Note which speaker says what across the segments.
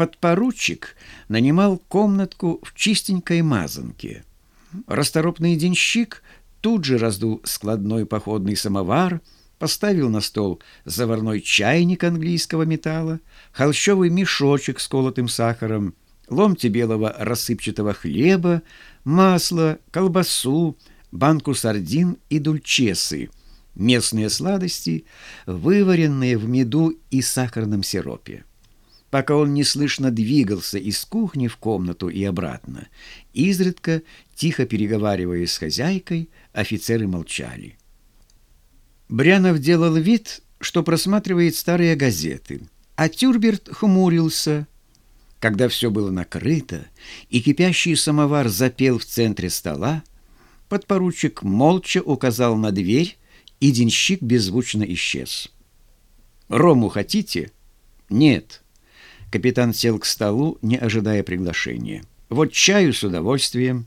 Speaker 1: Подпоручик нанимал комнатку в чистенькой мазанке. Расторопный денщик тут же раздул складной походный самовар, поставил на стол заварной чайник английского металла, холщовый мешочек с колотым сахаром, ломти белого рассыпчатого хлеба, масло, колбасу, банку сардин и дульчесы, местные сладости, вываренные в меду и сахарном сиропе. Пока он неслышно двигался из кухни в комнату и обратно, изредка, тихо переговариваясь с хозяйкой, офицеры молчали. Брянов делал вид, что просматривает старые газеты, а Тюрберт хмурился. Когда все было накрыто, и кипящий самовар запел в центре стола, подпоручик молча указал на дверь, и денщик беззвучно исчез. «Рому хотите?» «Нет». Капитан сел к столу, не ожидая приглашения. «Вот чаю с удовольствием».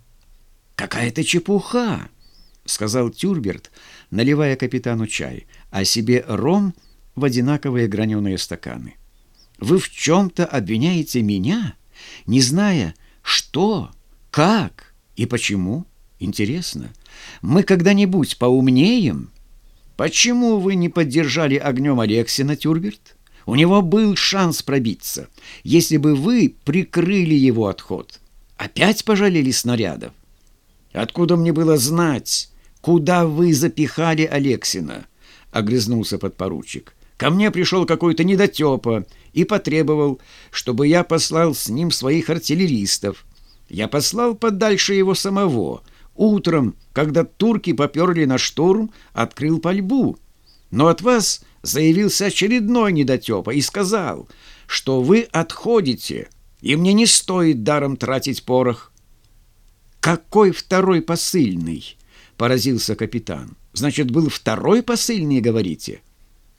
Speaker 1: «Какая-то чепуха!» — сказал Тюрберт, наливая капитану чай, а себе ром в одинаковые граненые стаканы. «Вы в чем-то обвиняете меня, не зная, что, как и почему? Интересно, мы когда-нибудь поумнеем? Почему вы не поддержали огнем Алексина, Тюрберт? У него был шанс пробиться, если бы вы прикрыли его отход. Опять пожалели снарядов? Откуда мне было знать?» «Куда вы запихали Алексина?» — огрызнулся подпоручик. «Ко мне пришел какой-то недотепа и потребовал, чтобы я послал с ним своих артиллеристов. Я послал подальше его самого. Утром, когда турки поперли на штурм, открыл пальбу. Но от вас заявился очередной недотепа и сказал, что вы отходите, и мне не стоит даром тратить порох». «Какой второй посыльный?» — поразился капитан. «Значит, был второй посыльный, говорите?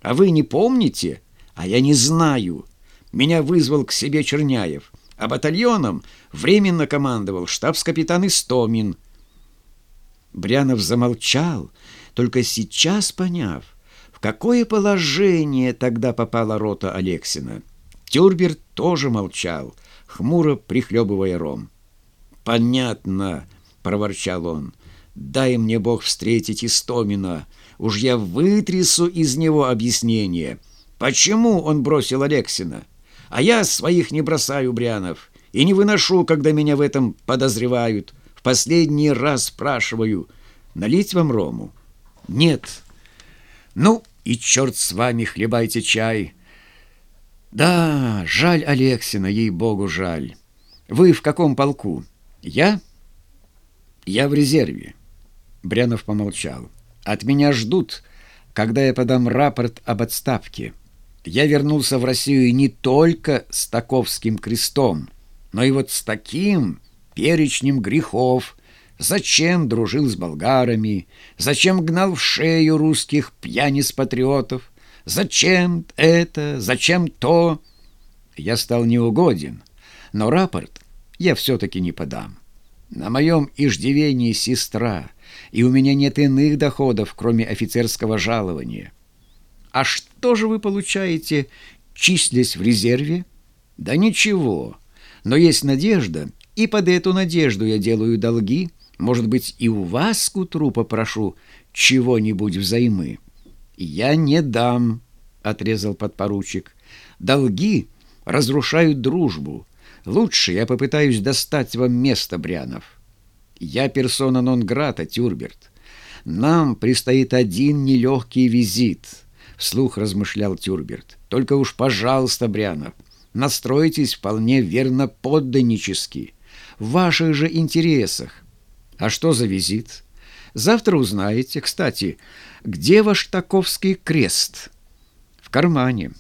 Speaker 1: А вы не помните? А я не знаю. Меня вызвал к себе Черняев, а батальоном временно командовал штабс-капитан Истомин». Брянов замолчал, только сейчас поняв, какое положение тогда попала рота Алексина. Тюрбер тоже молчал, хмуро прихлебывая ром. «Понятно», — проворчал он, — Дай мне Бог встретить Истомина. Уж я вытрясу из него объяснение. Почему он бросил Алексина? А я своих не бросаю, Брянов, и не выношу, когда меня в этом подозревают. В последний раз спрашиваю, налить вам рому? Нет. Ну, и черт с вами, хлебайте чай. Да, жаль Алексина, ей-богу, жаль. Вы в каком полку? Я? Я в резерве. Брянов помолчал. «От меня ждут, когда я подам рапорт об отставке. Я вернулся в Россию не только с таковским крестом, но и вот с таким перечнем грехов. Зачем дружил с болгарами? Зачем гнал в шею русских пьяниц-патриотов? Зачем это? Зачем то?» Я стал неугоден, но рапорт я все-таки не подам. На моем иждивении сестра, и у меня нет иных доходов, кроме офицерского жалования. А что же вы получаете, числясь в резерве? Да ничего, но есть надежда, и под эту надежду я делаю долги. Может быть, и у вас к утру попрошу чего-нибудь взаймы. Я не дам, отрезал подпоручик. Долги разрушают дружбу. Лучше я попытаюсь достать вам место, Брянов. Я персона нон-грата, Тюрберт. Нам предстоит один нелегкий визит, вслух размышлял Тюрберт. Только уж, пожалуйста, Брянов, настройтесь вполне верно подданнически, в ваших же интересах. А что за визит? Завтра узнаете. Кстати, где ваш таковский крест? В кармане.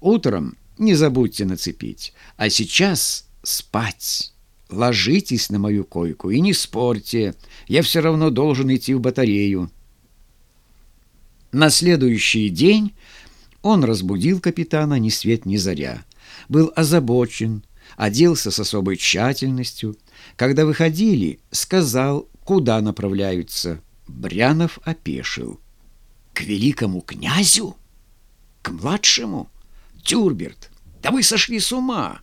Speaker 1: Утром не забудьте нацепить. А сейчас спать. Ложитесь на мою койку и не спорьте. Я все равно должен идти в батарею. На следующий день он разбудил капитана ни свет ни заря. Был озабочен, оделся с особой тщательностью. Когда выходили, сказал, куда направляются. Брянов опешил. «К великому князю? К младшему? Тюрберт, да вы сошли с ума!»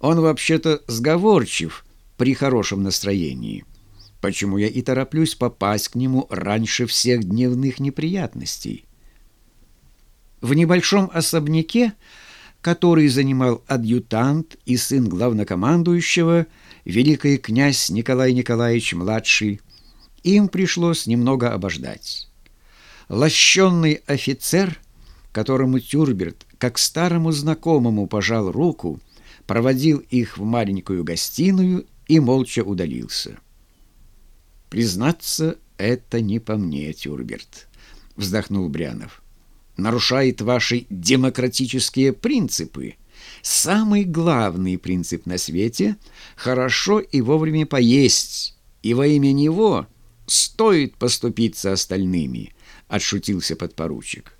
Speaker 1: Он вообще-то сговорчив при хорошем настроении. Почему я и тороплюсь попасть к нему раньше всех дневных неприятностей? В небольшом особняке, который занимал адъютант и сын главнокомандующего, великий князь Николай Николаевич-младший, им пришлось немного обождать. Лощенный офицер, которому Тюрберт, как старому знакомому, пожал руку, проводил их в маленькую гостиную и молча удалился. «Признаться, это не по мне, Тюрберт», — вздохнул Брянов нарушает ваши демократические принципы. Самый главный принцип на свете – хорошо и вовремя поесть, и во имя него стоит поступиться остальными, – отшутился подпоручик.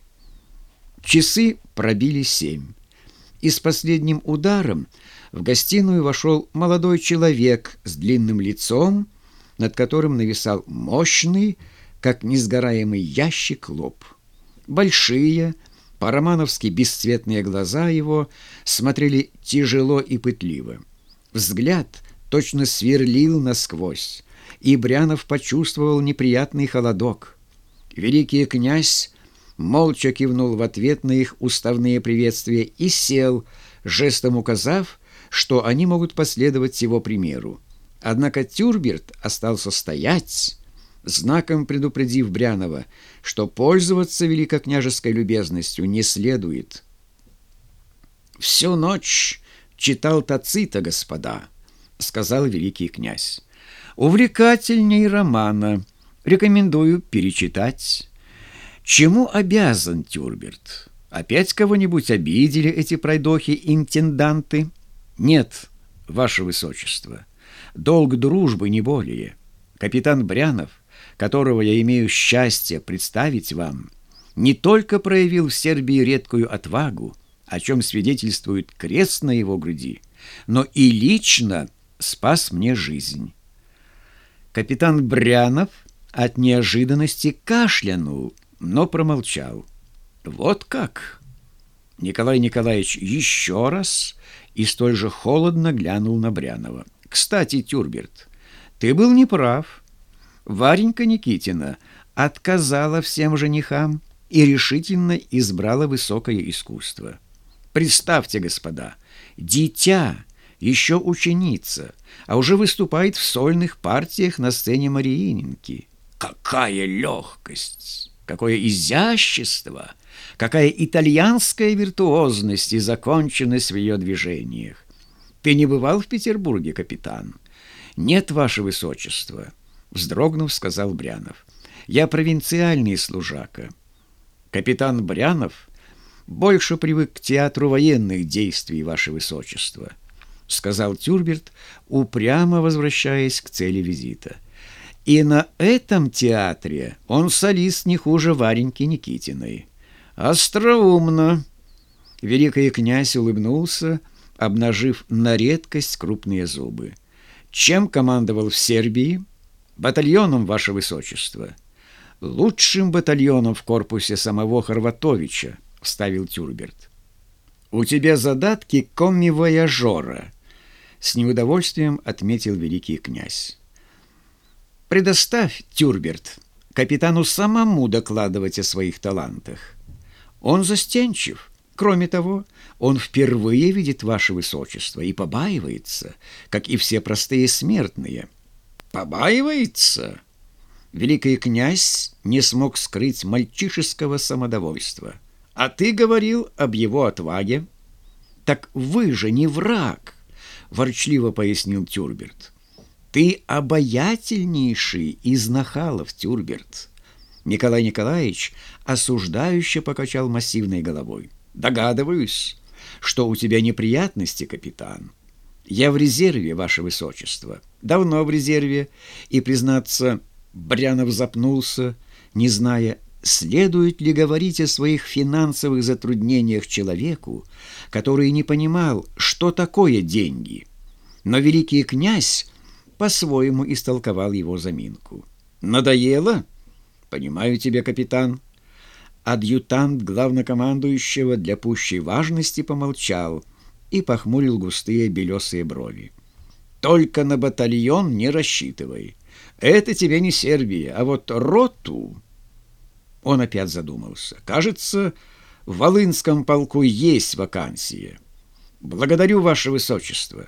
Speaker 1: Часы пробили семь, и с последним ударом в гостиную вошел молодой человек с длинным лицом, над которым нависал мощный, как несгораемый ящик лоб. Большие, по-романовски бесцветные глаза его смотрели тяжело и пытливо. Взгляд точно сверлил насквозь, и Брянов почувствовал неприятный холодок. Великий князь молча кивнул в ответ на их уставные приветствия и сел, жестом указав, что они могут последовать его примеру. Однако Тюрберт остался стоять, знаком предупредив Брянова, что пользоваться великокняжеской любезностью не следует. «Всю ночь читал Тацита, господа», — сказал великий князь. «Увлекательней романа. Рекомендую перечитать». «Чему обязан Тюрберт? Опять кого-нибудь обидели эти пройдохи-интенданты?» «Нет, ваше высочество. Долг дружбы не более. Капитан Брянов — которого я имею счастье представить вам, не только проявил в Сербии редкую отвагу, о чем свидетельствует крест на его груди, но и лично спас мне жизнь. Капитан Брянов от неожиданности кашлянул, но промолчал. «Вот как!» Николай Николаевич еще раз и столь же холодно глянул на Брянова. «Кстати, Тюрберт, ты был неправ». Варенька Никитина отказала всем женихам и решительно избрала высокое искусство. Представьте, господа, дитя, еще ученица, а уже выступает в сольных партиях на сцене Марииненки. Какая легкость! Какое изящество! Какая итальянская виртуозность и законченность в ее движениях! Ты не бывал в Петербурге, капитан? Нет, ваше высочество вздрогнув, сказал Брянов. «Я провинциальный служака. Капитан Брянов больше привык к театру военных действий, ваше высочество», сказал Тюрберт, упрямо возвращаясь к цели визита. «И на этом театре он солист не хуже Вареньки Никитиной». «Остроумно!» Великий князь улыбнулся, обнажив на редкость крупные зубы. «Чем командовал в Сербии?» Батальоном, ваше высочество. Лучшим батальоном в корпусе самого Хорватовича, вставил Тюрберт. У тебя задатки комми-вояжора, с неудовольствием отметил великий князь. Предоставь, Тюрберт, капитану самому докладывать о своих талантах. Он застенчив. Кроме того, он впервые видит ваше высочество и побаивается, как и все простые смертные – побаивается. Великий князь не смог скрыть мальчишеского самодовольства. А ты говорил об его отваге. Так вы же не враг, ворчливо пояснил Тюрберт. Ты обаятельнейший из нахалов, Тюрберт. Николай Николаевич осуждающе покачал массивной головой. Догадываюсь, что у тебя неприятности, капитан. Я в резерве, ваше высочество, давно в резерве, и, признаться, Брянов запнулся, не зная, следует ли говорить о своих финансовых затруднениях человеку, который не понимал, что такое деньги. Но великий князь по-своему истолковал его заминку. «Надоело?» «Понимаю тебя, капитан». Адъютант главнокомандующего для пущей важности помолчал – и похмурил густые белесые брови. «Только на батальон не рассчитывай. Это тебе не Сербия, а вот роту...» Он опять задумался. «Кажется, в Волынском полку есть вакансия. Благодарю, Ваше Высочество.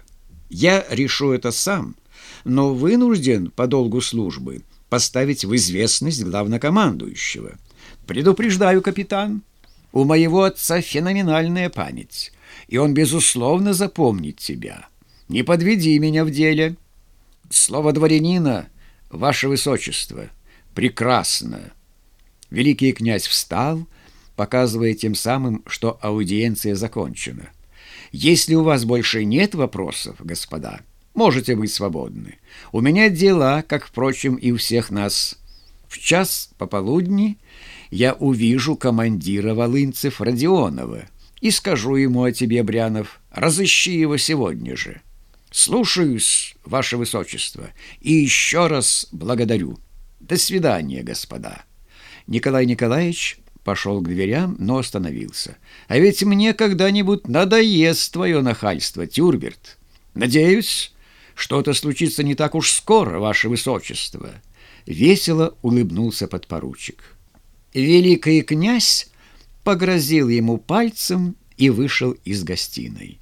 Speaker 1: Я решу это сам, но вынужден по долгу службы поставить в известность главнокомандующего. Предупреждаю, капитан, у моего отца феноменальная память, и он, безусловно, запомнит тебя. Не подведи меня в деле. Слово дворянина, Ваше Высочество, прекрасно. Великий князь встал, показывая тем самым, что аудиенция закончена. Если у вас больше нет вопросов, господа, можете быть свободны. У меня дела, как, впрочем, и у всех нас. В час пополудни я увижу командира волынцев Родионова и скажу ему о тебе, Брянов, разыщи его сегодня же. Слушаюсь, ваше высочество, и еще раз благодарю. До свидания, господа. Николай Николаевич пошел к дверям, но остановился. «А ведь мне когда-нибудь надоест твое нахальство, Тюрберт. Надеюсь, что-то случится не так уж скоро, ваше высочество». Весело улыбнулся подпоручик. Великий князь погрозил ему пальцем и вышел из гостиной.